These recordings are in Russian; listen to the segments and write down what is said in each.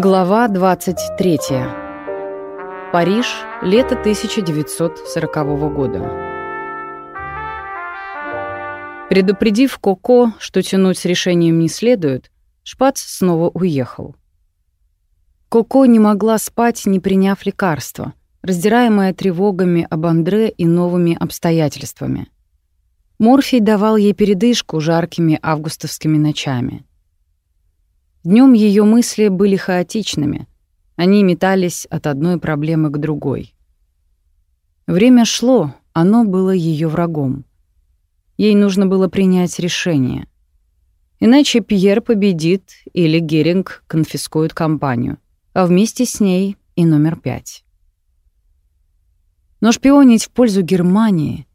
Глава 23. Париж, лето 1940 года. Предупредив Коко, что тянуть с решением не следует, Шпац снова уехал. Коко не могла спать, не приняв лекарства, раздираемая тревогами об Андре и новыми обстоятельствами. Морфий давал ей передышку жаркими августовскими ночами — Днем ее мысли были хаотичными. Они метались от одной проблемы к другой. Время шло, оно было ее врагом. Ей нужно было принять решение. Иначе Пьер победит или Геринг конфискует компанию, а вместе с ней и номер пять. Но шпионить в пользу Германии,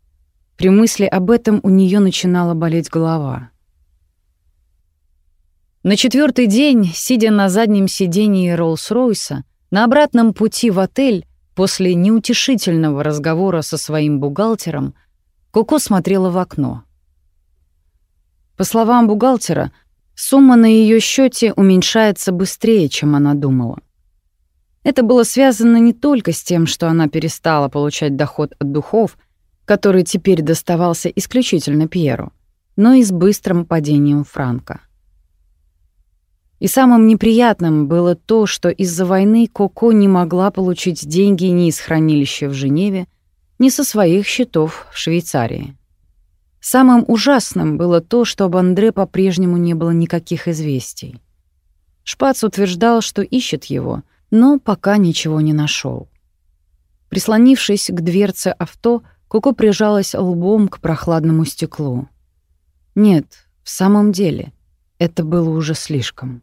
при мысли об этом у нее начинала болеть голова — на четвертый день, сидя на заднем сидении Роллс-Ройса, на обратном пути в отель, после неутешительного разговора со своим бухгалтером, Коко смотрела в окно. По словам бухгалтера, сумма на ее счете уменьшается быстрее, чем она думала. Это было связано не только с тем, что она перестала получать доход от духов, который теперь доставался исключительно Пьеру, но и с быстрым падением франка. И самым неприятным было то, что из-за войны Коко не могла получить деньги ни из хранилища в Женеве, ни со своих счетов в Швейцарии. Самым ужасным было то, что об Андре по-прежнему не было никаких известий. Шпац утверждал, что ищет его, но пока ничего не нашел. Прислонившись к дверце авто, Коко прижалась лбом к прохладному стеклу. Нет, в самом деле, это было уже слишком.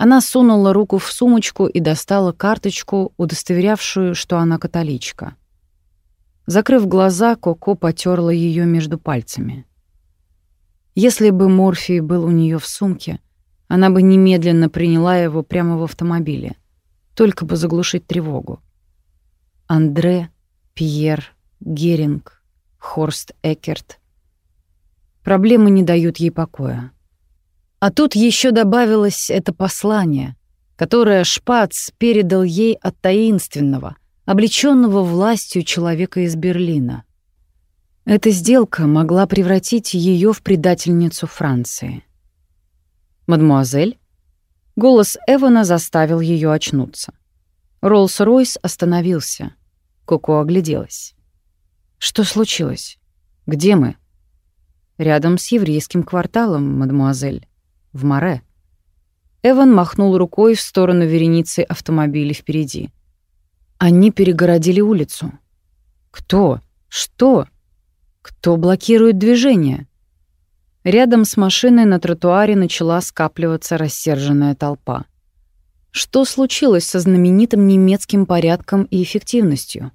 Она сунула руку в сумочку и достала карточку, удостоверявшую, что она католичка. Закрыв глаза, Коко потерла ее между пальцами. Если бы морфий был у нее в сумке, она бы немедленно приняла его прямо в автомобиле, только бы заглушить тревогу. Андре, Пьер, Геринг, Хорст Экерт. Проблемы не дают ей покоя. А тут еще добавилось это послание, которое Шпац передал ей от таинственного, облеченного властью человека из Берлина. Эта сделка могла превратить ее в предательницу Франции. «Мадемуазель?» Голос Эвана заставил ее очнуться. Роллс-Ройс остановился. Коко огляделась. «Что случилось? Где мы?» «Рядом с еврейским кварталом, мадемуазель в море. Эван махнул рукой в сторону вереницы автомобилей впереди. Они перегородили улицу. Кто? Что? Кто блокирует движение? Рядом с машиной на тротуаре начала скапливаться рассерженная толпа. Что случилось со знаменитым немецким порядком и эффективностью?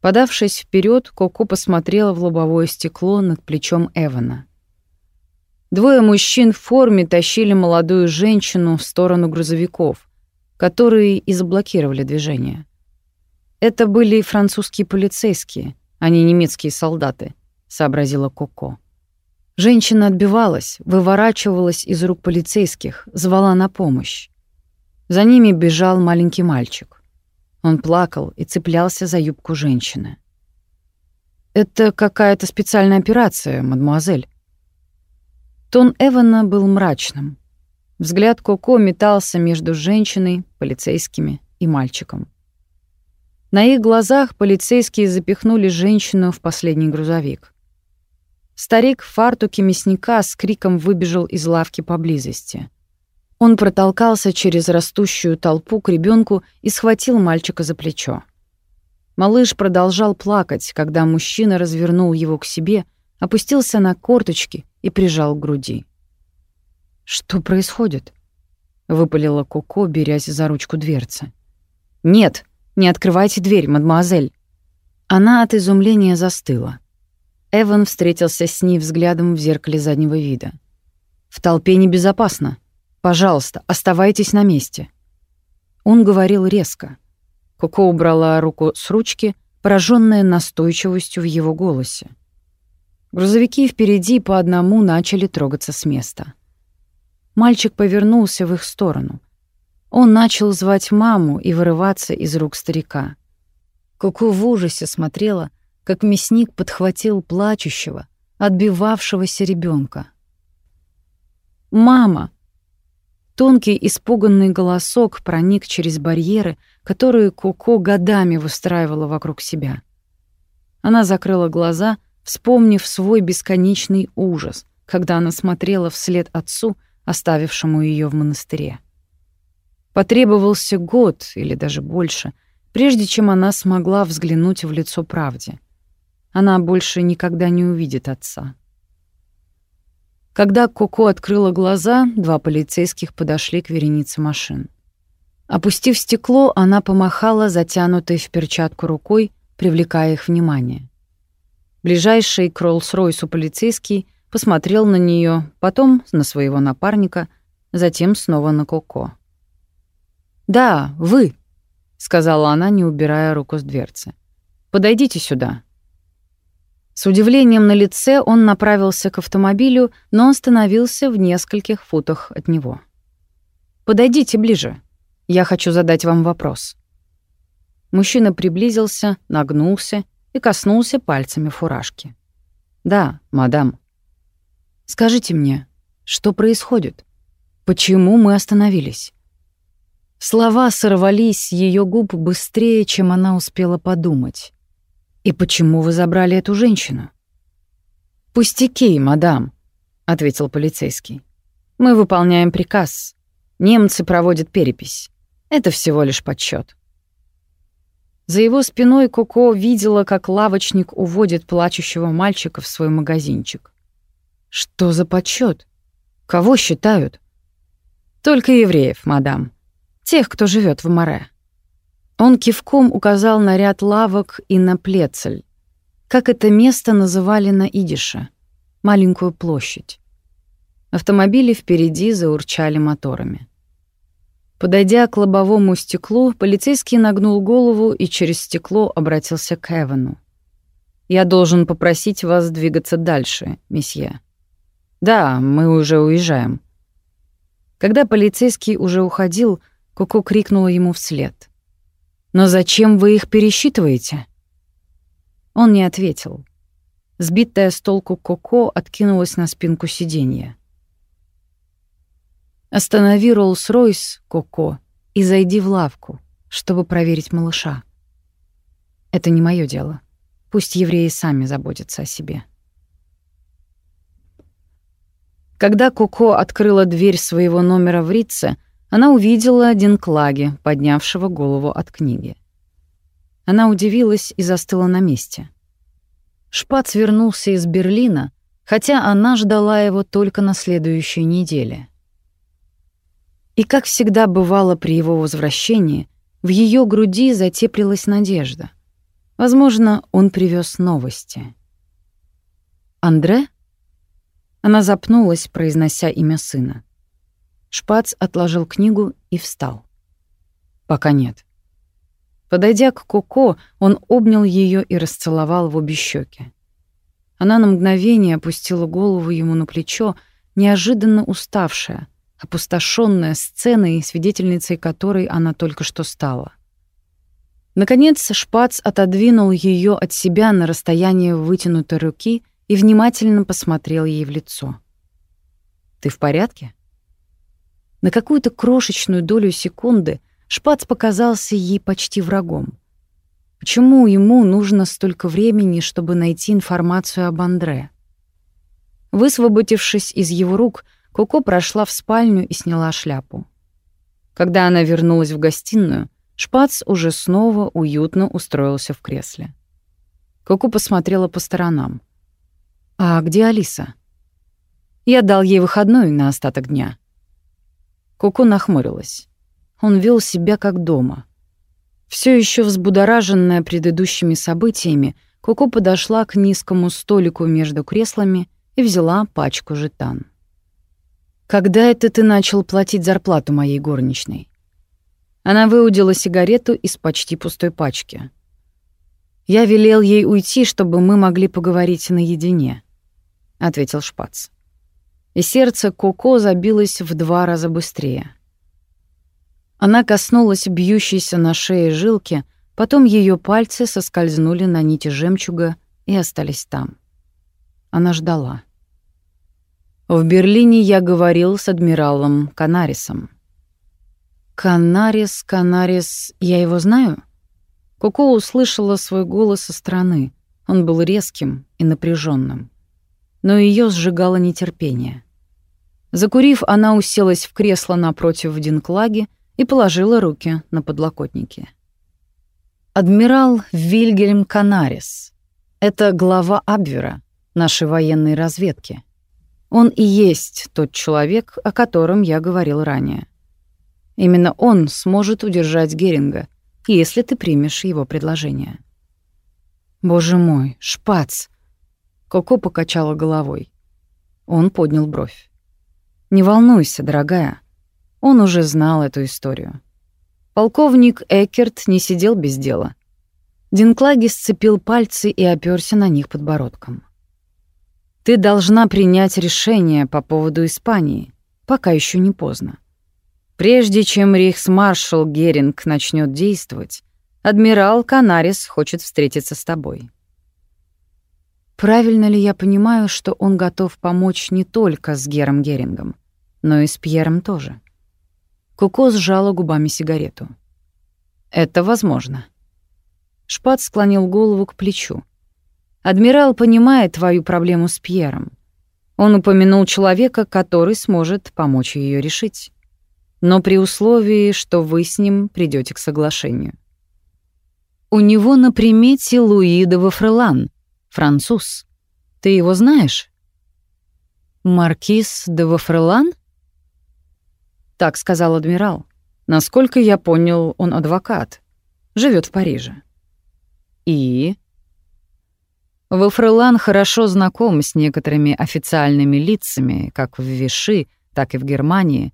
Подавшись вперед, Коко посмотрела в лобовое стекло над плечом Эвана. Двое мужчин в форме тащили молодую женщину в сторону грузовиков, которые и заблокировали движение. Это были французские полицейские, а не немецкие солдаты, сообразила Коко. Женщина отбивалась, выворачивалась из рук полицейских, звала на помощь. За ними бежал маленький мальчик. Он плакал и цеплялся за юбку женщины. «Это какая-то специальная операция, мадемуазель», Тон Эвана был мрачным. Взгляд Коко метался между женщиной, полицейскими и мальчиком. На их глазах полицейские запихнули женщину в последний грузовик. Старик в фартуке мясника с криком выбежал из лавки поблизости. Он протолкался через растущую толпу к ребенку и схватил мальчика за плечо. Малыш продолжал плакать, когда мужчина развернул его к себе, опустился на корточки и прижал к груди. «Что происходит?» — выпалила Коко, берясь за ручку дверцы. «Нет, не открывайте дверь, мадемуазель!» Она от изумления застыла. Эван встретился с ней взглядом в зеркале заднего вида. «В толпе небезопасно. Пожалуйста, оставайтесь на месте». Он говорил резко. Коко убрала руку с ручки, пораженная настойчивостью в его голосе. Грузовики впереди по одному начали трогаться с места. Мальчик повернулся в их сторону, Он начал звать маму и вырываться из рук старика. Коко в ужасе смотрела, как мясник подхватил плачущего, отбивавшегося ребенка. «Мама!» Тонкий испуганный голосок проник через барьеры, которые Коко годами выстраивала вокруг себя. Она закрыла глаза, вспомнив свой бесконечный ужас, когда она смотрела вслед отцу, оставившему ее в монастыре. Потребовался год или даже больше, прежде чем она смогла взглянуть в лицо правде. Она больше никогда не увидит отца. Когда Коко открыла глаза, два полицейских подошли к веренице машин. Опустив стекло, она помахала затянутой в перчатку рукой, привлекая их внимание. Ближайший к Роллс-Ройсу полицейский посмотрел на нее, потом на своего напарника, затем снова на Коко. «Да, вы», — сказала она, не убирая руку с дверцы. «Подойдите сюда». С удивлением на лице он направился к автомобилю, но остановился в нескольких футах от него. «Подойдите ближе. Я хочу задать вам вопрос». Мужчина приблизился, нагнулся и коснулся пальцами фуражки. «Да, мадам». «Скажите мне, что происходит? Почему мы остановились?» Слова сорвались с ее губ быстрее, чем она успела подумать. «И почему вы забрали эту женщину?» «Пустяки, мадам», — ответил полицейский. «Мы выполняем приказ. Немцы проводят перепись. Это всего лишь подсчет. За его спиной Коко видела, как лавочник уводит плачущего мальчика в свой магазинчик. «Что за подсчет? Кого считают?» «Только евреев, мадам», Тех, кто живет в море. Он кивком указал на ряд лавок и на плецель. Как это место называли на идише? Маленькую площадь. Автомобили впереди заурчали моторами. Подойдя к лобовому стеклу, полицейский нагнул голову и через стекло обратился к Эвану. «Я должен попросить вас двигаться дальше, месье». «Да, мы уже уезжаем». Когда полицейский уже уходил, Коко крикнула ему вслед. «Но зачем вы их пересчитываете?» Он не ответил. Сбитая с толку Коко откинулась на спинку сиденья. «Останови Роллс-Ройс, Коко, и зайди в лавку, чтобы проверить малыша. Это не мое дело. Пусть евреи сами заботятся о себе». Когда Коко открыла дверь своего номера в Рице, она увидела Динклаги, поднявшего голову от книги. Она удивилась и застыла на месте. Шпац вернулся из Берлина, хотя она ждала его только на следующей неделе. И, как всегда бывало при его возвращении, в ее груди затеплилась надежда. Возможно, он привез новости. «Андре?» Она запнулась, произнося имя сына. Шпац отложил книгу и встал. «Пока нет». Подойдя к Коко, он обнял ее и расцеловал в обе щеки. Она на мгновение опустила голову ему на плечо, неожиданно уставшая, опустошенная сценой, свидетельницей которой она только что стала. Наконец Шпац отодвинул ее от себя на расстояние вытянутой руки и внимательно посмотрел ей в лицо. «Ты в порядке?» На какую-то крошечную долю секунды Шпац показался ей почти врагом. Почему ему нужно столько времени, чтобы найти информацию об Андре? Высвободившись из его рук, Коко прошла в спальню и сняла шляпу. Когда она вернулась в гостиную, Шпац уже снова уютно устроился в кресле. Коко посмотрела по сторонам. «А где Алиса?» «Я дал ей выходной на остаток дня», Коко нахмурилась. Он вел себя как дома. Все еще взбудораженная предыдущими событиями, Коко подошла к низкому столику между креслами и взяла пачку жетан. «Когда это ты начал платить зарплату моей горничной?» Она выудила сигарету из почти пустой пачки. «Я велел ей уйти, чтобы мы могли поговорить наедине», — ответил Шпац и сердце Коко забилось в два раза быстрее. Она коснулась бьющейся на шее жилки, потом ее пальцы соскользнули на нити жемчуга и остались там. Она ждала. В Берлине я говорил с адмиралом Канарисом. «Канарис, Канарис, я его знаю?» Коко услышала свой голос со стороны. Он был резким и напряженным, Но ее сжигало нетерпение. Закурив, она уселась в кресло напротив Динклаги и положила руки на подлокотники. Адмирал Вильгельм Канарис. Это глава Абвера, нашей военной разведки. Он и есть тот человек, о котором я говорил ранее. Именно он сможет удержать Геринга, если ты примешь его предложение. Боже мой, шпац! Коко покачала головой. Он поднял бровь. Не волнуйся, дорогая. Он уже знал эту историю. Полковник Экерт не сидел без дела. Динклаги сцепил пальцы и оперся на них подбородком. Ты должна принять решение по поводу Испании, пока еще не поздно. Прежде чем рейхсмаршал Геринг начнет действовать, адмирал Канарис хочет встретиться с тобой. Правильно ли я понимаю, что он готов помочь не только с Гером Герингом, но и с Пьером тоже? Куко сжала губами сигарету. Это возможно. Шпат склонил голову к плечу. Адмирал понимает твою проблему с Пьером. Он упомянул человека, который сможет помочь ее решить. Но при условии, что вы с ним придете к соглашению. У него на примете Луи де Вафрелан, француз. Ты его знаешь? Маркиз де Вафрелан? Так сказал адмирал. Насколько я понял, он адвокат. живет в Париже. И Вафрелан хорошо знаком с некоторыми официальными лицами, как в Виши, так и в Германии,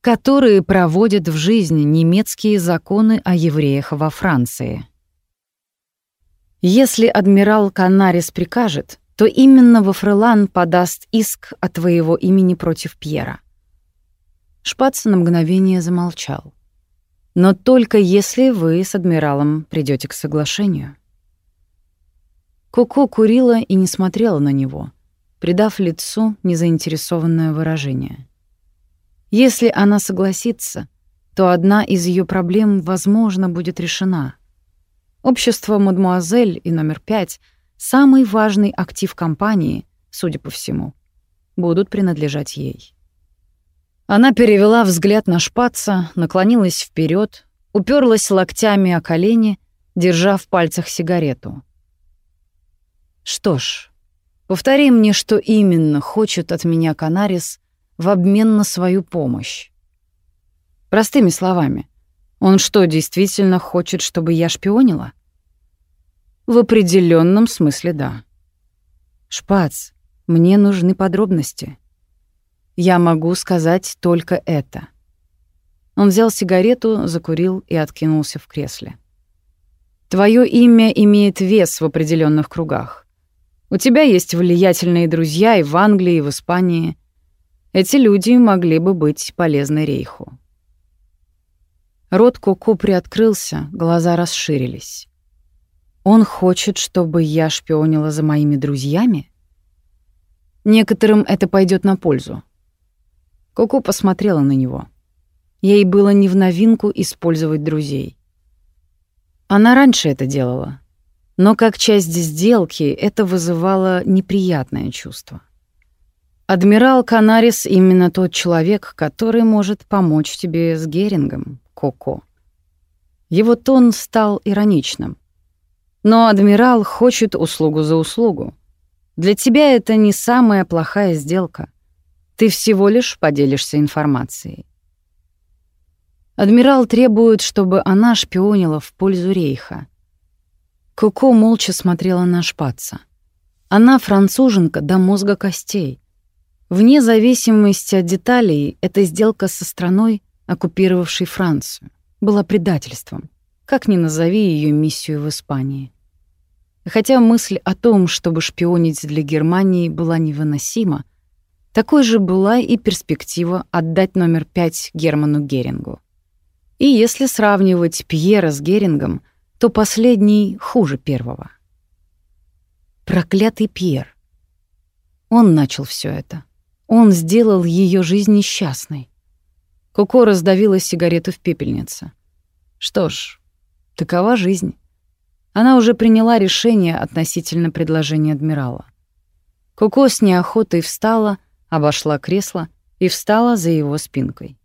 которые проводят в жизнь немецкие законы о евреях во Франции. Если адмирал Канарис прикажет, то именно Вафрелан подаст иск от твоего имени против Пьера. Шпац на мгновение замолчал. Но только если вы с адмиралом придете к соглашению. Коко курила и не смотрела на него, придав лицу незаинтересованное выражение. Если она согласится, то одна из ее проблем, возможно, будет решена. Общество «Мадмуазель» и номер пять — самый важный актив компании, судя по всему, будут принадлежать ей. Она перевела взгляд на шпаца, наклонилась вперед, уперлась локтями о колени, держа в пальцах сигарету — что ж, повтори мне, что именно хочет от меня Канарис в обмен на свою помощь. Простыми словами, он что, действительно хочет, чтобы я шпионила? В определенном смысле да. Шпац, мне нужны подробности. Я могу сказать только это. Он взял сигарету, закурил и откинулся в кресле. Твое имя имеет вес в определенных кругах. У тебя есть влиятельные друзья и в Англии, и в Испании. Эти люди могли бы быть полезны Рейху. Рот Коко приоткрылся, глаза расширились. Он хочет, чтобы я шпионила за моими друзьями? Некоторым это пойдет на пользу. Коко посмотрела на него. Ей было не в новинку использовать друзей. Она раньше это делала, но как часть сделки это вызывало неприятное чувство. Адмирал Канарис именно тот человек, который может помочь тебе с Герингом, Коко. Его тон стал ироничным. Но адмирал хочет услугу за услугу. Для тебя это не самая плохая сделка. Ты всего лишь поделишься информацией. Адмирал требует, чтобы она шпионила в пользу Рейха. Коко молча смотрела на шпаца. Она француженка до мозга костей. Вне зависимости от деталей, эта сделка со страной, оккупировавшей Францию, была предательством, как ни назови ее миссию в Испании. Хотя мысль о том, чтобы шпионить для Германии, была невыносима, такой же была и перспектива отдать номер пять Герману Герингу. И если сравнивать Пьера с Герингом, то последний хуже первого. Проклятый Пьер. Он начал все это. Он сделал ее жизнь несчастной. Коко раздавила сигарету в пепельнице. Что ж, такова жизнь. Она уже приняла решение относительно предложения адмирала. Коко с неохотой встала, обошла кресло и встала за его спинкой.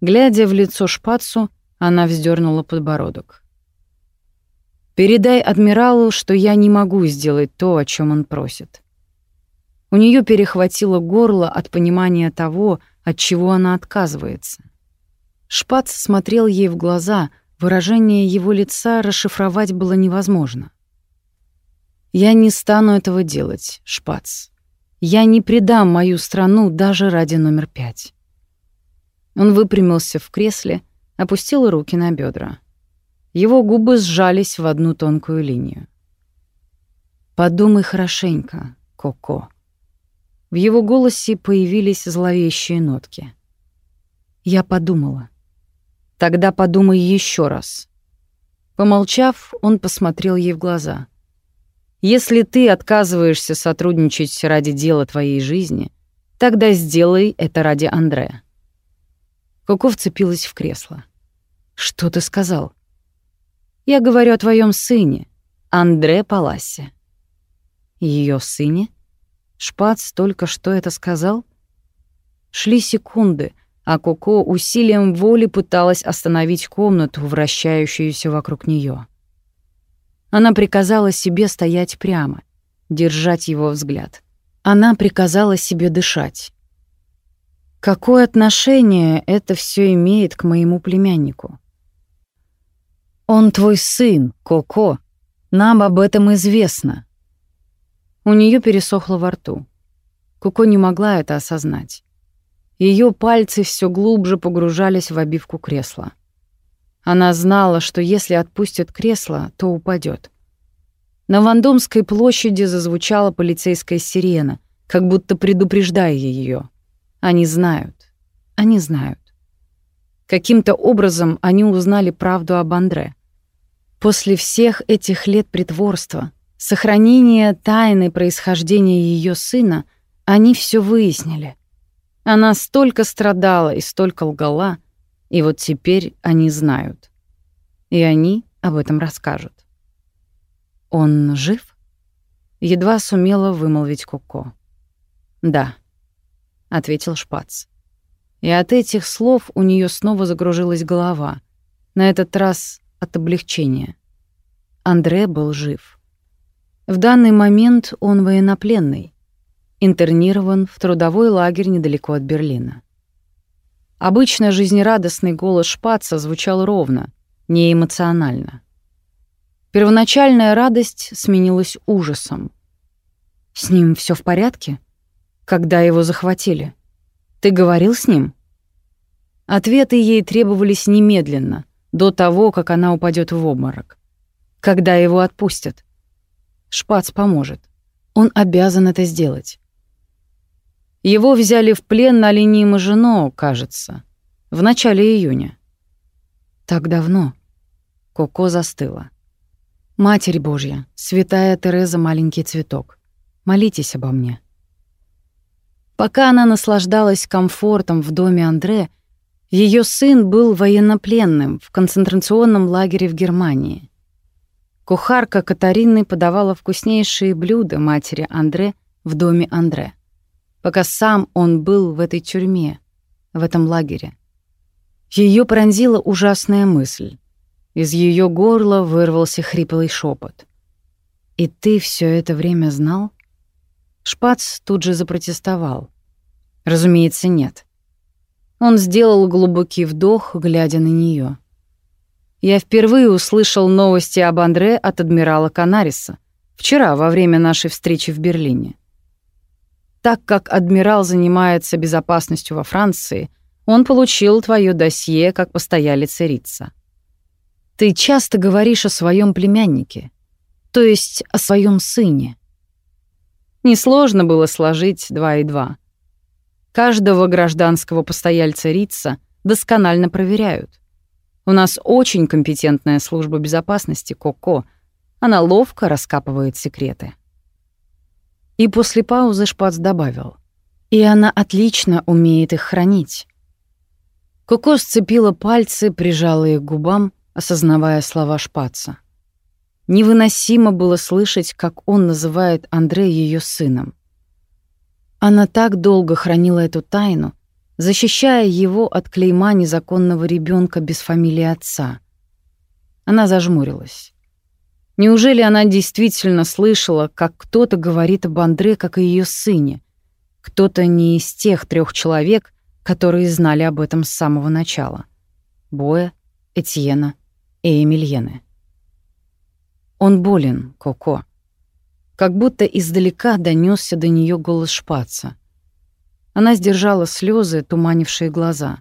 Глядя в лицо Шпацу, она вздернула подбородок. «Передай адмиралу, что я не могу сделать то, о чем он просит». У нее перехватило горло от понимания того, от чего она отказывается. Шпац смотрел ей в глаза, выражение его лица расшифровать было невозможно. «Я не стану этого делать, Шпац. Я не предам мою страну даже ради номер пять». Он выпрямился в кресле, опустил руки на бедра. Его губы сжались в одну тонкую линию. «Подумай хорошенько, Коко». В его голосе появились зловещие нотки. Я подумала. «Тогда подумай еще раз». Помолчав, он посмотрел ей в глаза. «Если ты отказываешься сотрудничать ради дела твоей жизни, тогда сделай это ради Андрея. Коко вцепилась в кресло. «Что ты сказал?» «Я говорю о твоем сыне, Андре Паласе». Ее сыне?» Шпац только что это сказал? Шли секунды, а Коко усилием воли пыталась остановить комнату, вращающуюся вокруг нее. Она приказала себе стоять прямо, держать его взгляд. Она приказала себе дышать. Какое отношение это все имеет к моему племяннику? Он твой сын, Коко. Нам об этом известно. У нее пересохло во рту. Коко не могла это осознать. Ее пальцы все глубже погружались в обивку кресла. Она знала, что если отпустит кресло, то упадет. На Вандомской площади зазвучала полицейская сирена, как будто предупреждая ее. Они знают. Они знают. Каким-то образом они узнали правду об Андре. После всех этих лет притворства, сохранения тайны происхождения ее сына, они все выяснили. Она столько страдала и столько лгала, и вот теперь они знают. И они об этом расскажут. «Он жив?» Едва сумела вымолвить Коко. «Да», — ответил Шпац. И от этих слов у нее снова загружилась голова, на этот раз от облегчения. Андре был жив. В данный момент он военнопленный, интернирован в трудовой лагерь недалеко от Берлина. Обычно жизнерадостный голос Шпаца звучал ровно, неэмоционально. Первоначальная радость сменилась ужасом. «С ним все в порядке?» когда его захватили? Ты говорил с ним?» Ответы ей требовались немедленно, до того, как она упадет в обморок. Когда его отпустят? Шпац поможет. Он обязан это сделать. Его взяли в плен на линии Мажино, кажется, в начале июня. Так давно. Коко застыла. Матерь Божья, святая Тереза маленький цветок, молитесь обо мне. Пока она наслаждалась комфортом в доме Андре, ее сын был военнопленным в концентрационном лагере в Германии. Кухарка Катарины подавала вкуснейшие блюда матери Андре в доме Андре, пока сам он был в этой тюрьме, в этом лагере. Ее пронзила ужасная мысль. Из ее горла вырвался хриплый шепот. «И ты все это время знал?» Шпац тут же запротестовал. Разумеется, нет. Он сделал глубокий вдох, глядя на нее. Я впервые услышал новости об Андре от адмирала Канариса вчера во время нашей встречи в Берлине. Так как адмирал занимается безопасностью во Франции, он получил твое досье как постоялец Рица. Ты часто говоришь о своем племяннике, то есть о своем сыне. Несложно было сложить два и два. Каждого гражданского постояльца Рица досконально проверяют. У нас очень компетентная служба безопасности, Коко. Она ловко раскапывает секреты. И после паузы Шпац добавил. И она отлично умеет их хранить. Коко сцепила пальцы, прижала их к губам, осознавая слова Шпаца. Невыносимо было слышать, как он называет Андрея ее сыном. Она так долго хранила эту тайну, защищая его от клейма незаконного ребенка без фамилии отца. Она зажмурилась. Неужели она действительно слышала, как кто-то говорит об Андре, как о ее сыне? Кто-то не из тех трех человек, которые знали об этом с самого начала. Боя, Этьена и Эмильены. Он болен, Коко. Как будто издалека донесся до нее голос шпаца. Она сдержала слезы, туманившие глаза.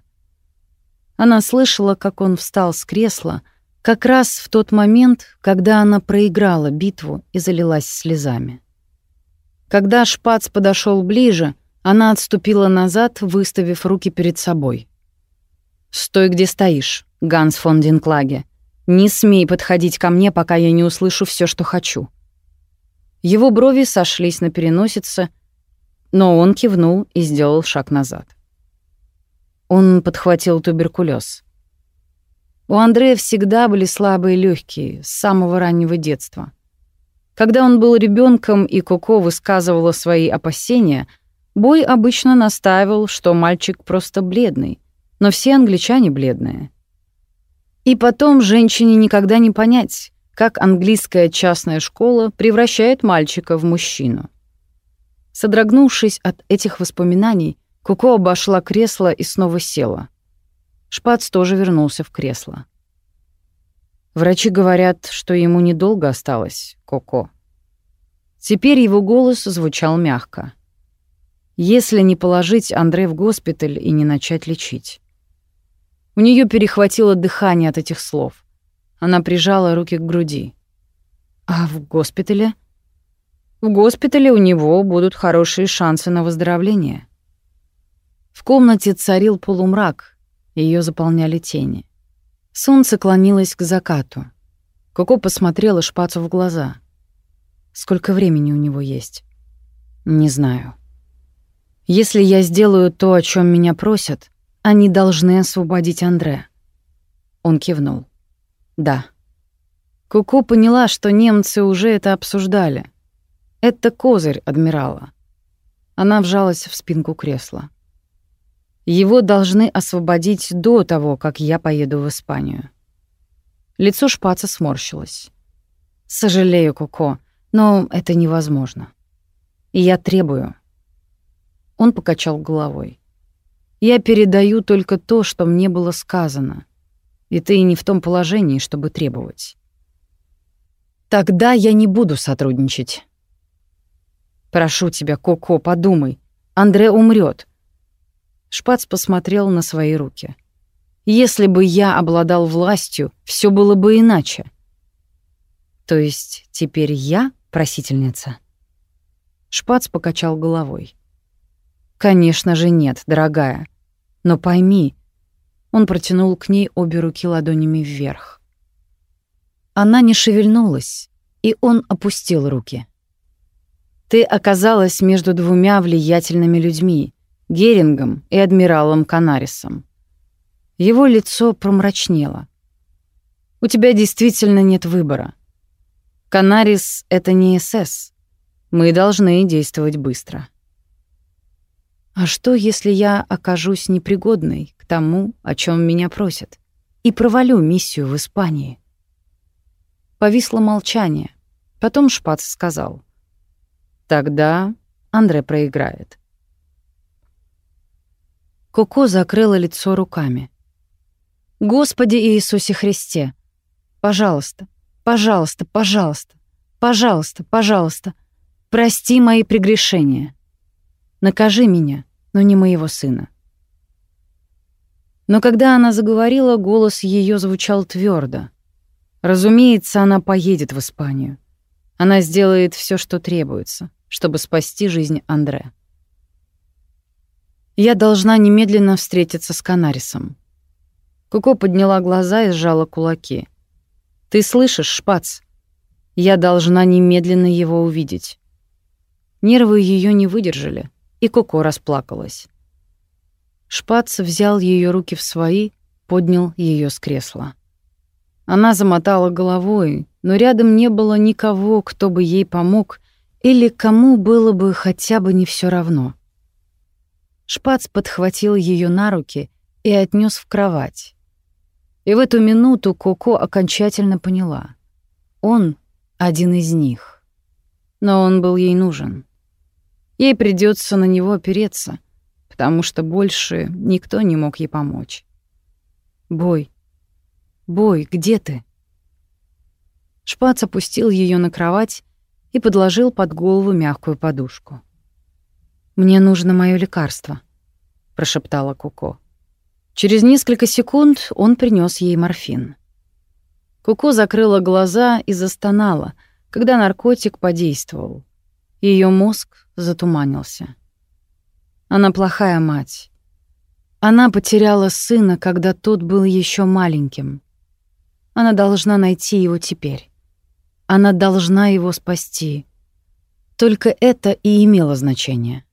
Она слышала, как он встал с кресла, как раз в тот момент, когда она проиграла битву и залилась слезами. Когда шпац подошел ближе, она отступила назад, выставив руки перед собой. «Стой, где стоишь, Ганс фон Динклаге. Не смей подходить ко мне, пока я не услышу все, что хочу». Его брови сошлись на переносице, но он кивнул и сделал шаг назад. Он подхватил туберкулез. У Андрея всегда были слабые легкие с самого раннего детства. Когда он был ребенком и Коко высказывала свои опасения, Бой обычно настаивал, что мальчик просто бледный, но все англичане бледные. И потом женщине никогда не понять, как английская частная школа превращает мальчика в мужчину. Содрогнувшись от этих воспоминаний, Куко обошла кресло и снова села. Шпац тоже вернулся в кресло. Врачи говорят, что ему недолго осталось, Коко. Теперь его голос звучал мягко. Если не положить Андре в госпиталь и не начать лечить. У нее перехватило дыхание от этих слов. Она прижала руки к груди. А в госпитале? В госпитале у него будут хорошие шансы на выздоровление. В комнате царил полумрак, ее заполняли тени. Солнце клонилось к закату. Коко посмотрела Шпацу в глаза. Сколько времени у него есть? Не знаю. Если я сделаю то, о чем меня просят, они должны освободить Андре. Он кивнул. Да. Куку поняла, что немцы уже это обсуждали. Это козырь адмирала. Она вжалась в спинку кресла. Его должны освободить до того, как я поеду в Испанию. Лицо шпаца сморщилось. Сожалею, Куко, но это невозможно. И я требую. Он покачал головой. Я передаю только то, что мне было сказано. И ты не в том положении, чтобы требовать. Тогда я не буду сотрудничать. Прошу тебя, Коко, подумай. Андре умрет. Шпац посмотрел на свои руки. Если бы я обладал властью, все было бы иначе. То есть теперь я просительница? Шпац покачал головой. Конечно же нет, дорогая. Но пойми, он протянул к ней обе руки ладонями вверх. Она не шевельнулась, и он опустил руки. Ты оказалась между двумя влиятельными людьми, Герингом и адмиралом Канарисом. Его лицо промрачнело. У тебя действительно нет выбора. Канарис — это не СС. Мы должны действовать быстро. А что, если я окажусь непригодной к тому, о чем меня просят, и провалю миссию в Испании? Повисло молчание. Потом Шпац сказал. Тогда Андре проиграет. Коко закрыла лицо руками. «Господи Иисусе Христе! Пожалуйста, пожалуйста, пожалуйста, пожалуйста, пожалуйста, прости мои прегрешения. Накажи меня, но не моего сына». Но когда она заговорила, голос ее звучал твердо. Разумеется, она поедет в Испанию. Она сделает все, что требуется чтобы спасти жизнь Андре. Я должна немедленно встретиться с Канарисом. Коко подняла глаза и сжала кулаки. «Ты слышишь, Шпац? Я должна немедленно его увидеть». Нервы ее не выдержали, и Коко расплакалась. Шпац взял ее руки в свои, поднял ее с кресла. Она замотала головой, но рядом не было никого, кто бы ей помог или кому было бы хотя бы не все равно. Шпац подхватил ее на руки и отнес в кровать. И в эту минуту Коко окончательно поняла. Он один из них. Но он был ей нужен. Ей придется на него опереться, потому что больше никто не мог ей помочь. «Бой, Бой, где ты?» Шпац опустил ее на кровать и подложил под голову мягкую подушку. «Мне нужно мое лекарство», — прошептала Куко. Через несколько секунд он принес ей морфин. Куко закрыла глаза и застонала, когда наркотик подействовал. Ее мозг затуманился. Она плохая мать. Она потеряла сына, когда тот был еще маленьким. Она должна найти его теперь. Она должна его спасти. Только это и имело значение.